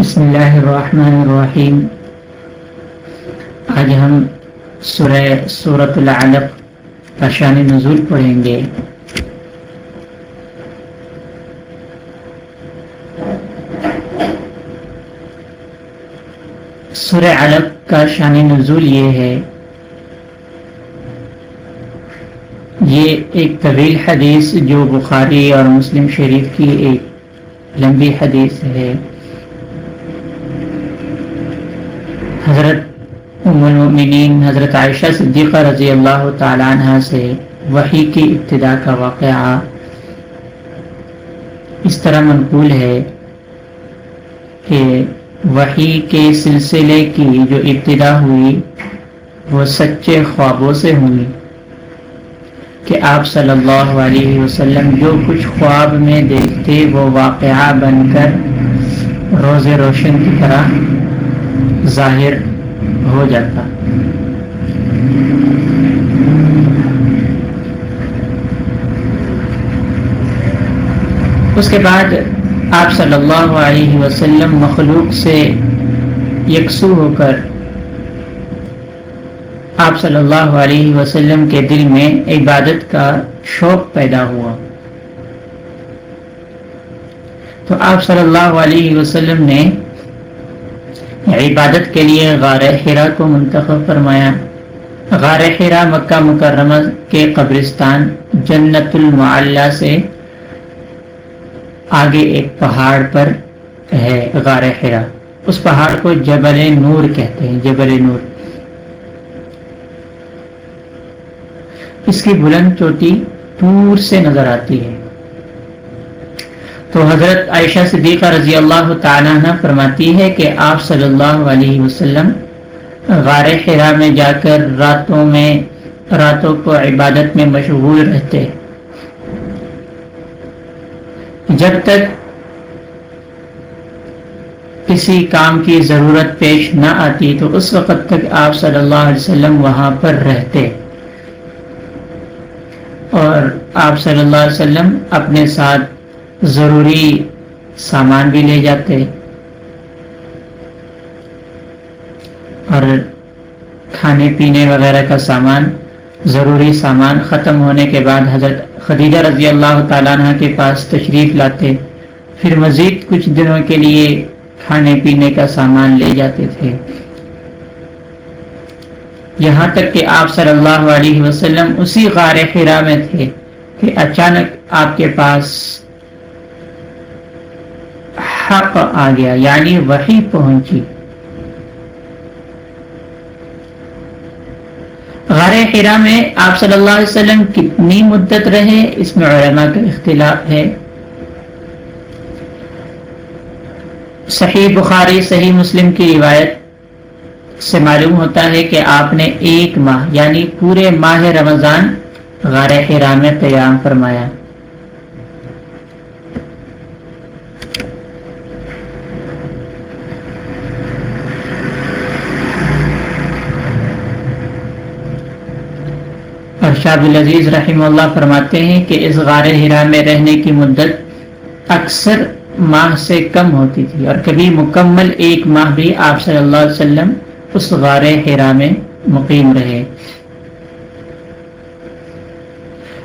بسم اللہ الرحمن الرحیم۔ آج ہم سورہ سورت العلق کا شان نزول پڑھیں گے۔ سورہ علق کا شان نزول یہ ہے۔ یہ ایک طویل حدیث جو بخاری اور مسلم شریف کی ایک لمبی حدیث ہے۔ حضرت ام المؤمنین حضرت عائشہ صدیقہ رضی اللہ تعالیٰ عنہ سے وحی کی ابتدا کا واقعہ اس طرح منقول ہے کہ وحی کے سلسلے کی جو ابتدا ہوئی وہ سچے خوابوں سے ہوئی کہ آپ صلی اللہ علیہ وسلم جو کچھ خواب میں دیکھتے وہ واقعہ بن کر روز روشن کی طرح ظاہر ہو جاتا۔ اس کے بعد آپ صلی اللہ علیہ وسلم مخلوق سے یکسو ہو کر آپ صلی اللہ علیہ وسلم کے دل میں عبادت کا شوق پیدا ہوا۔ تو آپ صلی اللہ علیہ وسلم نے عبادت کے لیے غار حرا کو منتخب فرمایا۔ غار حرا مکہ مکرمہ کے قبرستان جنت المعلہ سے آگے ایک پہاڑ پر ہے غار حرا۔ اس پہاڑ کو جبل نور کہتے ہیں، جبل نور۔ اس کی بلند چوٹی دور سے نظر آتی ہے۔ تو حضرت عائشہ صدیقہ رضی اللہ تعالیٰ عنہ فرماتی ہے کہ آپ صلی اللہ علیہ وسلم غار حرا میں جا کر راتوں میں، راتوں کو عبادت میں مشغول رہتے۔ جب تک کسی کام کی ضرورت پیش نہ آتی تو اس وقت تک آپ صلی اللہ علیہ وسلم وہاں پر رہتے۔ اور آپ صلی اللہ علیہ وسلم اپنے ساتھ ضروری سامان بھی لے جاتے اور کھانے پینے وغیرہ کا سامان، ضروری سامان ختم ہونے کے بعد حضرت خدیجہ رضی اللہ تعالیٰ عنہ کے پاس تشریف لاتے۔ پھر مزید کچھ دنوں کے لیے کھانے پینے کا سامان لے جاتے تھے۔ یہاں تک کہ آپ صلی اللہ علیہ وسلم اسی غار خیرہ میں تھے کہ اچانک آپ کے پاس حق آ گیا یعنی وہی پہنچی۔ غار حرا میں آپ صلی اللہ علیہ وسلم کتنی مدت رہے، اس میں علماء کا اختلاف ہے۔ صحیح بخاری، صحیح مسلم کی روایت سے معلوم ہوتا ہے کہ آپ نے ایک ماہ یعنی پورے ماہ رمضان غار حرا میں قیام فرمایا اور شاہ العزیز رحمہ اللہ فرماتے ہیں کہ اس غار ہرا میں رہنے کی مدت اکثر ماہ سے کم ہوتی تھی اور کبھی مکمل ایک ماہ بھی آپ صلی اللہ علیہ وسلم اس غار ہرا میں مقیم رہے۔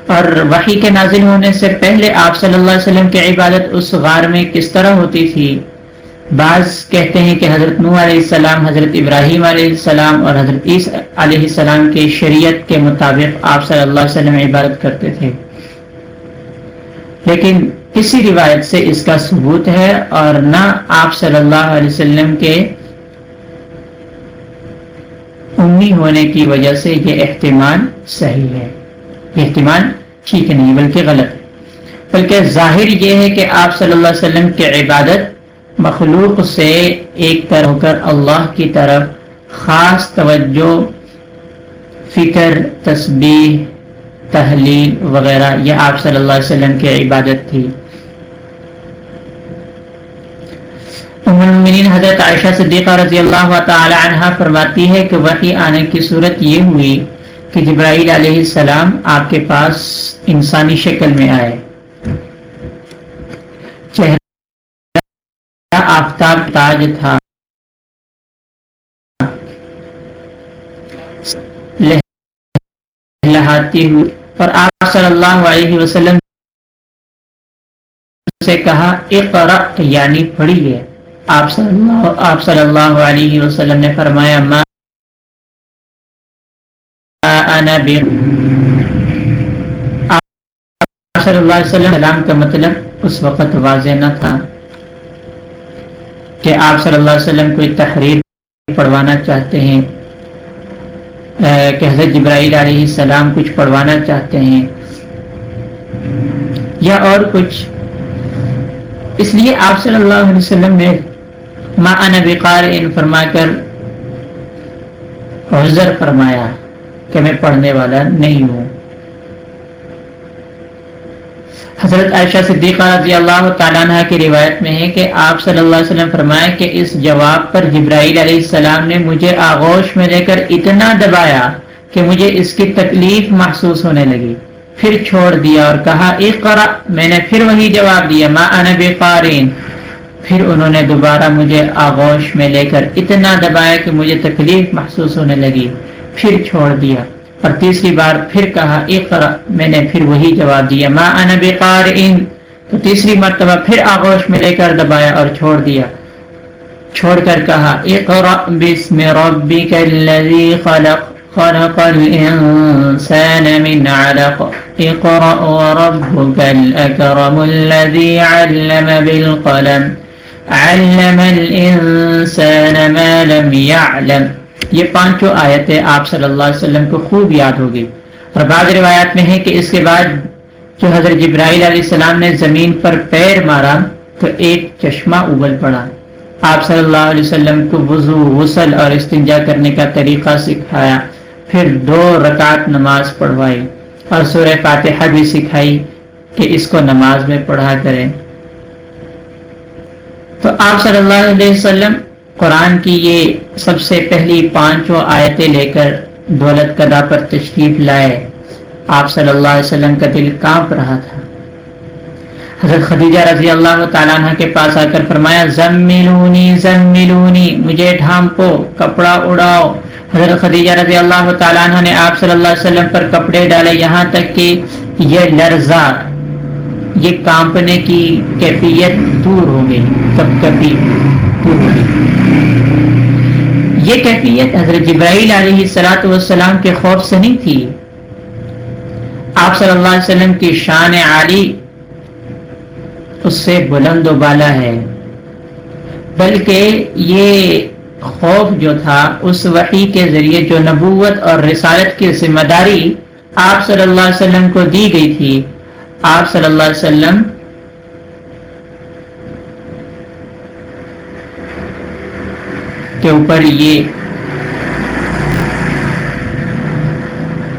اور وحی کے نازل ہونے سے پہلے آپ صلی اللہ علیہ وسلم کی عبادت اس غار میں کس طرح ہوتی تھی؟ بعض کہتے ہیں کہ حضرت نو علیہ السلام، حضرت ابراہیم علیہ السلام اور حضرت عیس علیہ السلام کے شریعت کے مطابق آپ صلی اللہ علیہ وسلم عبادت کرتے تھے۔ لیکن کسی روایت سے اس کا ثبوت ہے اور نہ آپ صلی اللہ علیہ وسلم کے امی ہونے کی وجہ سے یہ احتمال صحیح ہے۔ یہ احتمال ٹھیک نہیں، بلکہ غلط ہے۔ بلکہ ظاہر یہ ہے کہ آپ صلی اللہ علیہ وسلم کی عبادت مخلوق سے ایک طرح ہو کر اللہ کی طرف خاص توجہ، فکر، تسبیح، تحلیل وغیرہ، یہ آپ صلی اللہ علیہ وسلم کی عبادت تھی۔ المنین حضرت عائشہ صدیقہ رضی اللہ تعالی عنہ فرماتی ہے کہ وحی آنے کی صورت یہ ہوئی کہ جبرائیل علیہ السلام آپ کے پاس انسانی شکل میں آئے۔ آفتاب تاج تھا۔ لہاتی ہوئی۔ اور آپ صلی اللہ علیہ وسلم سے کہا اقرا یعنی پڑھیے آپ صلی اللہ، آپ صلی اللہ علیہ وسلم نے فرمایا، ما انا بی صلی اللہ علیہ وسلم، سلام کا مطلب اس وقت واضح نہ تھا۔ کہ آپ صلی اللہ علیہ وسلم کوئی تحریر پڑھوانا چاہتے ہیں کہ حضرت جبرائیل علیہ السلام کچھ پڑھوانا چاہتے ہیں، یا اور کچھ۔ اس لیے آپ صلی اللہ علیہ وسلم نے ما انا بقار فرما کر حضر فرمایا کہ میں پڑھنے والا نہیں ہوں۔ حضرت عائشہ صدیقہ رضی اللہ تعالیٰ عنہ کی روایت میں ہے کہ آپ صلی اللہ علیہ وسلم فرمایا کہ اس جواب پر جبرائیل علیہ السلام نے مجھے آغوش میں لے کر اتنا دبایا کہ مجھے اس کی تکلیف محسوس ہونے لگی۔ پھر چھوڑ دیا اور کہا اقرا میں نے پھر وہی جواب دیا، ما انا بقارین پھر انہوں نے دوبارہ مجھے آغوش میں لے کر اتنا دبایا کہ مجھے تکلیف محسوس ہونے لگی۔ پھر چھوڑ دیا۔ اور تیسری بار پھر کہا اقرا میں نے پھر وہی جواب دیا، ما انا بقارئن تو تیسری مرتبہ پھر آغوش میں لے کر دبایا اور چھوڑ دیا۔ چھوڑ کر کہا اقرا بسم ربک الذی خلق خلق الانسان من علق۔ اقرا وربك الاكرم الذي علم بالقلم۔ علم الانسان ما لم يعلم۔ یہ پانچوں آیتیں آپ صلی اللہ علیہ وسلم کو خوب یاد ہوگی اور بعض روایات میں ہے کہ اس کے بعد جو حضرت جبرائیل علیہ السلام نے زمین پر پیر مارا تو ایک چشمہ ابل پڑا۔ آپ صلی اللہ علیہ وسلم کو وضو، غسل اور استنجا کرنے کا طریقہ سکھایا۔ پھر دو رکعت نماز پڑھوائی اور سورہ فاتحہ بھی سکھائی کہ اس کو نماز میں پڑھا کریں۔ تو آپ صلی اللہ علیہ وسلم قرآن کی یہ سب سے پہلی پانچوں آیتیں لے کر دولت کدا پر تشریف لائے، آپ صلی اللہ علیہ وسلم کا دل کانپ رہا تھا۔ حضرت خدیجہ رضی اللہ تعالیٰ عنہ کے پاس آ کر فرمایا، زملونی زملونی، مجھے ڈھانپو، کپڑا اڑاؤ۔ حضرت خدیجہ رضی اللہ تعالیٰ عنہ نے آپ صلی اللہ علیہ وسلم پر کپڑے ڈالے، یہاں تک کہ یہ لرزہ، یہ کانپنے کی کیفیت دور ہو گئی۔ کب کبھی یہ کیفیت حضرت جبرائیل علیہ سلاۃ والسلام کے خوف سے نہیں تھی؟ آپ صلی اللہ علیہ وسلم کی شان عالی اس سے بلند و بالا ہے، بلکہ یہ خوف جو تھا، اس وحی کے ذریعے جو نبوت اور رسالت کی ذمہ داری آپ صلی اللہ علیہ وسلم کو دی گئی تھی، آپ صلی اللہ علیہ وسلم کے اوپر یہ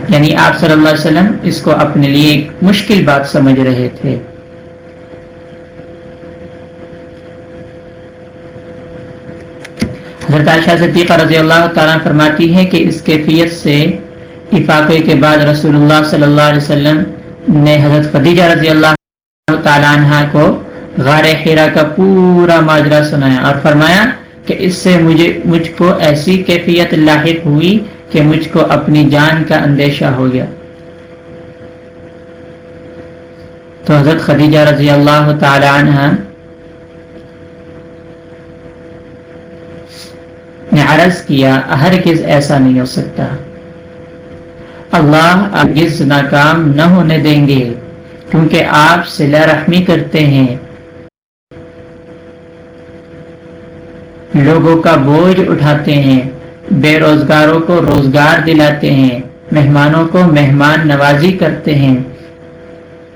یعنی آپ صلی اللہ علیہ وسلم اس کو اپنے لیے ایک مشکل بات سمجھ رہے تھے۔ حضرت عائشہ صدیقہ رضی اللہ تعالیٰ فرماتی ہے کہ اس کیفیت سے افاقے کے بعد رسول اللہ صلی اللہ علیہ وسلم نے حضرت خدیجہ رضی اللہ تعالیٰ عنہ کو غار خیرہ کا پورا ماجرا سنایا اور فرمایا کہ اس سے مجھے مجھ کو ایسی کیفیت لاحق ہوئی کہ مجھ کو اپنی جان کا اندیشہ ہو گیا۔ تو حضرت خدیجہ رضی اللہ تعالی عنہ نے عرض کیا ہر کس ایسا نہیں ہو سکتا۔ اللہ عجز ناکام نہ ہونے دیں گے، کیونکہ آپ سلا رحمی کرتے ہیں۔ لوگوں کا بوجھ اٹھاتے ہیں، بے روزگاروں کو روزگار دلاتے ہیں، مہمانوں کو مہمان نوازی کرتے ہیں۔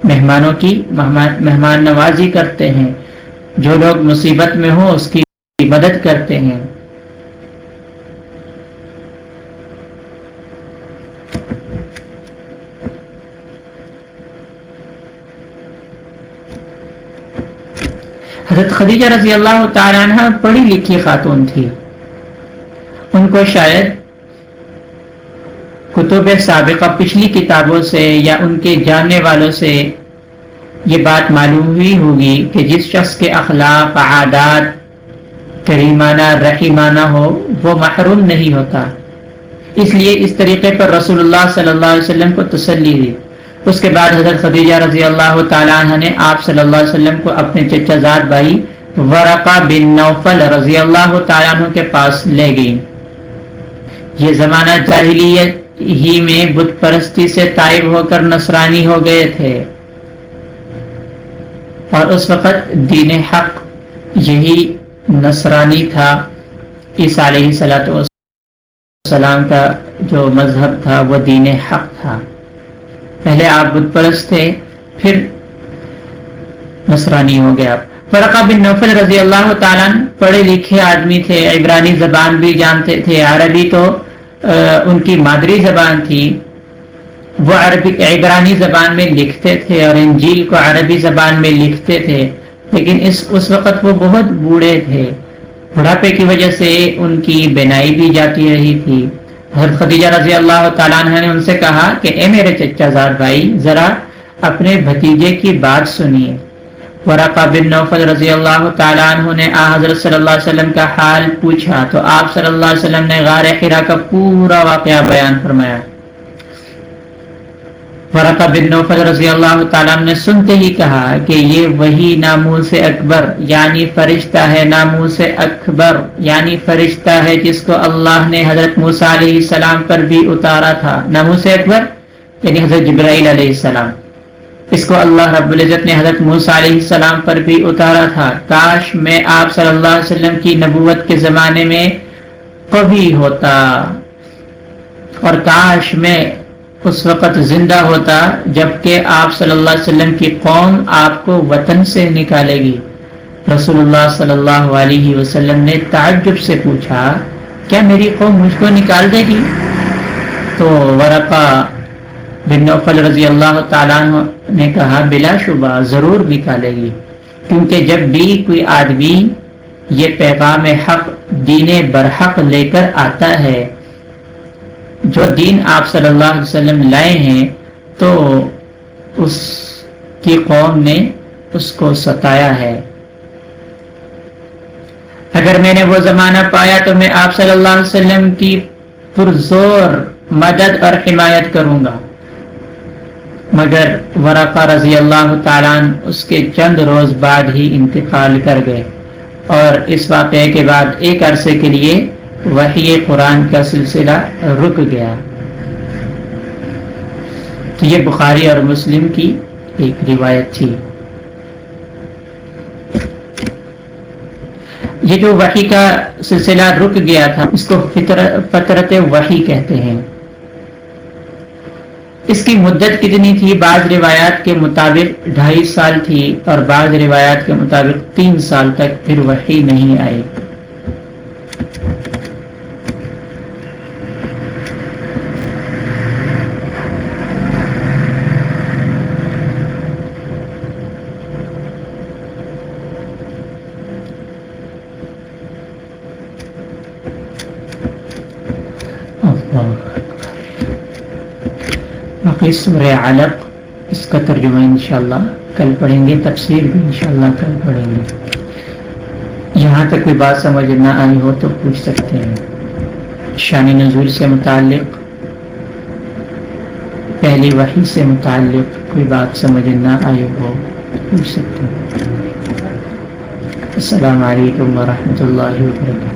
مہمانوں کی مہمان نوازی کرتے ہیں۔ جو لوگ مصیبت میں ہوں، اس کی مدد کرتے ہیں۔ حضرت خدیجہ رضی اللہ تعالیٰ عنہ پڑھی لکھی خاتون تھی۔ ان کو شاید کتب سابقہ پچھلی کتابوں سے یا ان کے جاننے والوں سے یہ بات معلوم ہوئی ہوگی کہ جس شخص کے اخلاق، عادات، کریمانہ، رحیمانہ ہو، وہ محروم نہیں ہوتا۔ اس لیے اس طریقے پر رسول اللہ صلی اللہ علیہ وسلم کو تسلی دی۔ اس کے بعد حضرت خدیجہ رضی اللہ تعالیٰ عنہ نے آپ صلی اللہ علیہ وسلم کو اپنے چچا زاد بھائی ورقا بن نوفل رضی اللہ تعالیٰ عنہ کے پاس لے گئی۔ یہ زمانہ جاہلیت ہی میں بت پرستی سے طائب ہو کر نصرانی ہو گئے تھے۔ اور اس وقت دین حق یہی نصرانی تھا۔ اس علیہ صلاحت والسلام کا جو مذہب تھا وہ دین حق تھا۔ پہلے آپ بت پرست تھے، پھر نصرانی ہو گیا فرقہ بن نوفل رضی اللہ تعالیٰ پڑھے لکھے آدمی تھے، عبرانی زبان بھی جانتے تھے، عربی تو ان کی مادری زبان تھی۔ وہ عربی، عبرانی زبان میں لکھتے تھے اور انجیل کو عربی زبان میں لکھتے تھے، لیکن اس اس وقت وہ بہت بوڑھے تھے۔ بڑھاپے کی وجہ سے ان کی بینائی بھی جاتی رہی تھی۔ حضرت خدیجہ رضی اللہ تعالیٰ عنہ نے ان سے کہا کہ اے میرے چچا زاد بھائی، ذرا اپنے بھتیجے کی بات سنیے۔ ورقا بن نوفل رضی اللہ تعالیٰ عنہ نے آ حضرت صلی اللہ علیہ وسلم کا حال پوچھا تو آپ صلی اللہ علیہ وسلم نے غار خرا کا پورا واقعہ بیان فرمایا۔ ورقہ بن نوفل رضی اللہ تعالیٰ نے سنتے ہی کہا کہ یہ وہی ناموس سے اکبر یعنی فرشتہ ہے ناموس سے اکبر یعنی فرشتہ ہے جس کو اللہ نے حضرت موسیٰ علیہ السلام پر بھی اتارا تھا۔ ناموس سے اکبر یعنی حضرت جبرائیل علیہ السلام۔ اس کو اللہ رب العزت نے حضرت موسیٰ علیہ السلام پر بھی اتارا تھا۔ کاش میں آپ صلی اللہ علیہ وسلم کی نبوت کے زمانے میں کبھی ہوتا۔ اور کاش میں اس وقت زندہ ہوتا جبکہ آپ صلی اللہ علیہ وسلم کی قوم آپ کو وطن سے نکالے گی۔ رسول اللہ صلی اللہ علیہ وسلم نے تعجب سے پوچھا، کیا میری قوم مجھ کو نکال دے گی؟ تو ورقا بن نوفل رضی اللہ تعالیٰ نے کہا، بلا شبہ، ضرور نکالے گی۔ کیونکہ جب بھی کوئی آدمی یہ پیغام حق، دین برحق لے کر آتا ہے جو دین آپ صلی اللہ علیہ وسلم لائے ہیں، تو اس کی قوم نے اس کو ستایا ہے۔ اگر میں نے وہ زمانہ پایا تو میں آپ صلی اللہ علیہ وسلم کی پرزور مدد اور حمایت کروں گا۔ مگر ورقہ رضی اللہ تعالیٰ اس کے چند روز بعد ہی انتقال کر گئے اور اس واقعے کے بعد ایک عرصے کے لیے وحی قرآن کا سلسلہ رک گیا۔ تو یہ بخاری اور مسلم کی ایک روایت تھی۔ یہ جو وحی کا سلسلہ رک گیا تھا، اس کو فطرت وحی کہتے ہیں۔ اس کی مدت کتنی تھی؟ بعض روایات کے مطابق ڈھائی سال تھی اور بعض روایات کے مطابق تین سال تک پھر وحی نہیں آئی۔ باقی سورہ علق، اس کا ترجمہ انشاءاللہ کل پڑھیں گے، تفسیر بھی انشاءاللہ کل پڑھیں گے۔ یہاں تک کوئی بات سمجھ نہ آئی ہو تو پوچھ سکتے ہیں۔ شانی نزول سے متعلق، پہلی وحی سے متعلق کوئی بات سمجھ نہ آئی ہو، پوچھ سکتے ہیں۔ السلام علیکم ورحمۃ اللہ وبرکاتہ۔